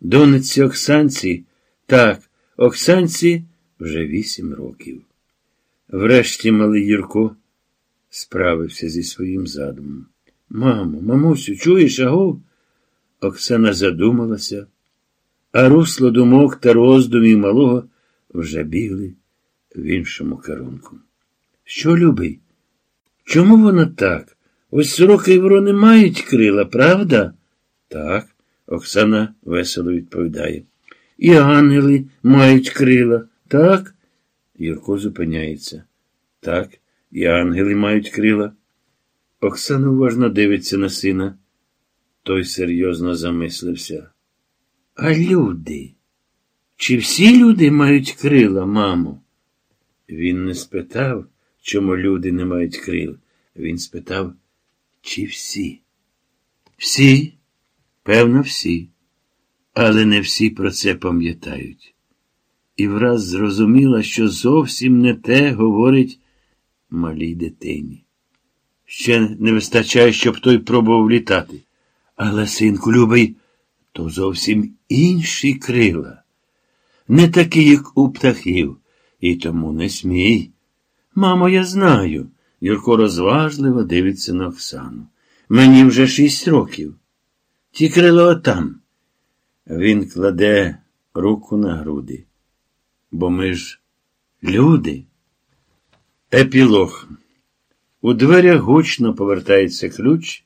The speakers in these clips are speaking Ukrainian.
Донеці Оксанці, так, Оксанці вже вісім років. Врешті малий Юрко справився зі своїм задумом. Мамо, мамусю, чуєш, агов? Оксана задумалася, а русло думок та роздумів малого вже бігли в іншому керунку. Що, любий? Чому воно так? Ось сороки і ворони мають крила, правда? Так, Оксана весело відповідає. І ангели мають крила, так? Юрко зупиняється. Так, і ангели мають крила. Оксана уважно дивиться на сина. Той серйозно замислився. А люди? Чи всі люди мають крила, мамо? Він не спитав, чому люди не мають крил. Він спитав, чи всі? Всі? Певно, всі. Але не всі про це пам'ятають. І враз зрозуміла, що зовсім не те говорить малій дитині. Ще не вистачає, щоб той пробував літати. Але, синку, любий, то зовсім інші крила, не такі, як у птахів, і тому не смій. Мамо, я знаю. Юрко розважливо дивиться на Оксану. Мені вже шість років. Ті крила отам. Він кладе руку на груди. Бо ми ж люди. Епілог. У дверях гучно повертається ключ,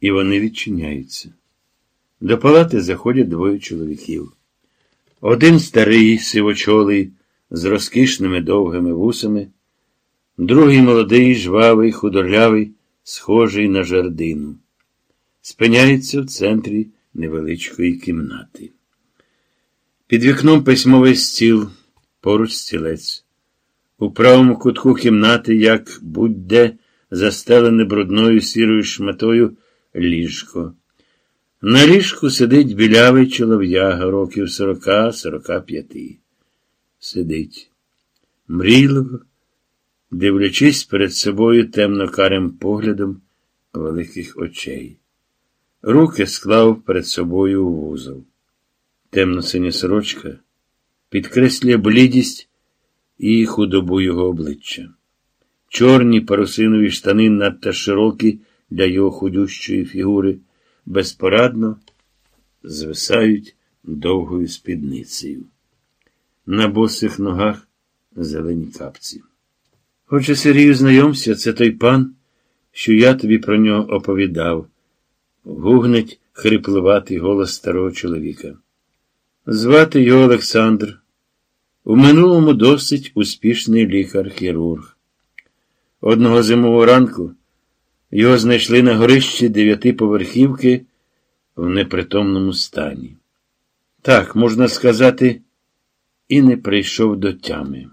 і вони відчиняються. До палати заходять двоє чоловіків. Один старий, сивочолий, з розкішними довгими вусами, другий молодий, жвавий, худорлявий, схожий на жердину. Спиняється в центрі невеличкої кімнати. Під вікном письмовий стіл, поруч стілець. У правому кутку кімнати, як будь-де, застелене брудною сірою шматою ліжко. На ліжку сидить білявий чолов'яга років сорока, сорока п'яти. Сидить. Мрійливо, дивлячись перед собою темно-карим поглядом великих очей. Руки склав перед собою у вузол. Темно-синя сорочка підкреслює блідість і худобу його обличчя. Чорні парусинові штани надто широкі для його худющої фігури, безпорадно звисають довгою спідницею. На босих ногах зелені капці. Хоче Сергію, знайомся, це той пан, що я тобі про нього оповідав. Гугнеть хрипливатий голос старого чоловіка. Звати його Олександр. У минулому досить успішний лікар-хірург. Одного зимового ранку його знайшли на горищі дев'ятиповерхівки в непритомному стані. Так, можна сказати, і не прийшов до тями.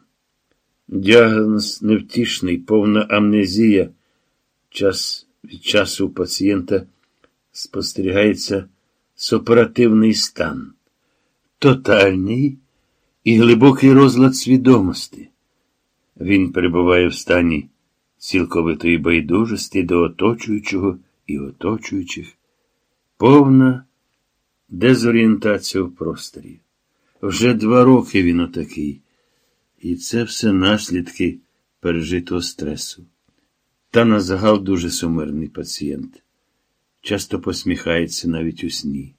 Діагноз невтішний, повна амнезія. Час від часу у пацієнта спостерігається суперативний стан, тотальний і глибокий розлад свідомості. Він перебуває в стані цілковитої байдужості до оточуючого і оточуючих, повна дезорієнтація в просторі. Вже два роки він отакий, і це все наслідки пережитого стресу. Та на загал дуже сумирний пацієнт. Часто посміхається навіть у сні.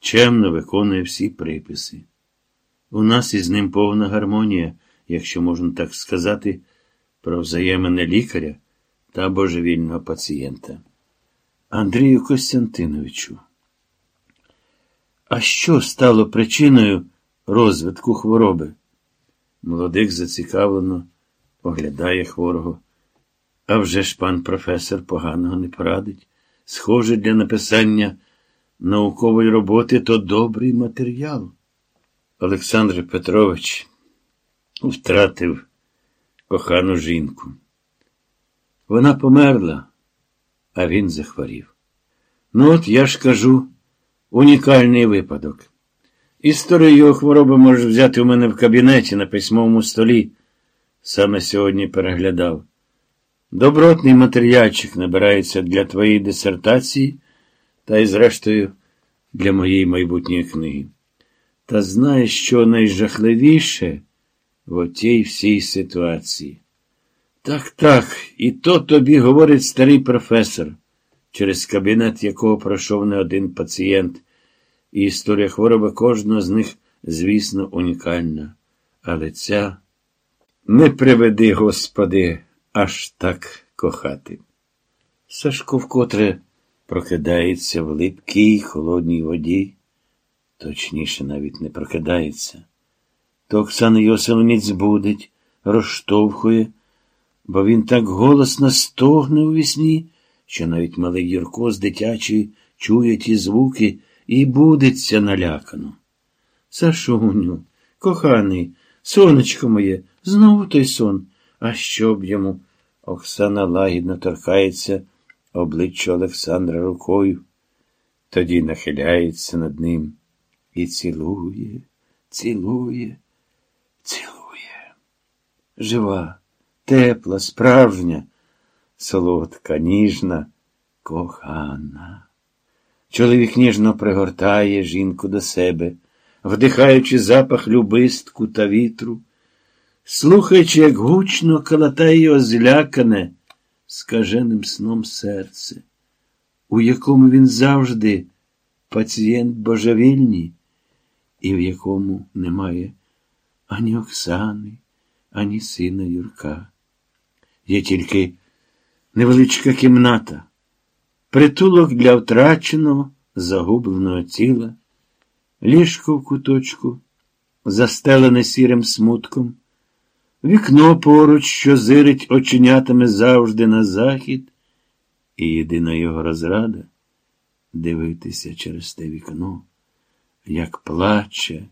Чемно виконує всі приписи. У нас із ним повна гармонія, якщо можна так сказати, про взаємини лікаря та божевільного пацієнта. Андрію Костянтиновичу. А що стало причиною розвитку хвороби? Молодик зацікавлено оглядає хворого. А вже ж пан професор поганого не порадить. Схоже, для написання наукової роботи то добрий матеріал. Олександр Петрович втратив кохану жінку. Вона померла, а він захворів. Ну, от я ж кажу, унікальний випадок. Історію його хвороби можеш взяти у мене в кабінеті на письмовому столі. Саме сьогодні переглядав. Добротний матеріальчик набирається для твоєї дисертації, та й, зрештою, для моєї майбутньої книги. Та знаєш, що найжахливіше в отій всій ситуації. Так, так, і то тобі говорить старий професор, через кабінет якого пройшов не один пацієнт, і історія хвороби кожного з них, звісно, унікальна. Але ця не приведи, Господи, аж так кохати. Сашко вкотре прокидається в липкій холодній воді, точніше, навіть не прокидається. То Оксана Йосилиніць будить, розштовхує, бо він так голосно стогне у вісні, що навіть малий Юрко з дитячої чує ті звуки і будеться налякано. Сашуню, коханий, сонечко моє, знову той сон. А що б йому? Оксана лагідно торкається обличчя Олександра рукою, тоді нахиляється над ним і цілує, цілує, цілує. Жива, тепла, справжня, солодка, ніжна, кохана. Чоловік ніжно пригортає жінку до себе, вдихаючи запах любистку та вітру, слухаючи, як гучно калатає його злякане, скаженим сном серце, у якому він завжди пацієнт божевільний, і в якому немає ані Оксани, ані сина Юрка. Є тільки невеличка кімната, притулок для втраченого, загубленого тіла, ліжко в куточку, застелене сірим смутком. Вікно поруч, що зирить оченятами завжди на захід, і єдина його розрада дивитися через те вікно, як плаче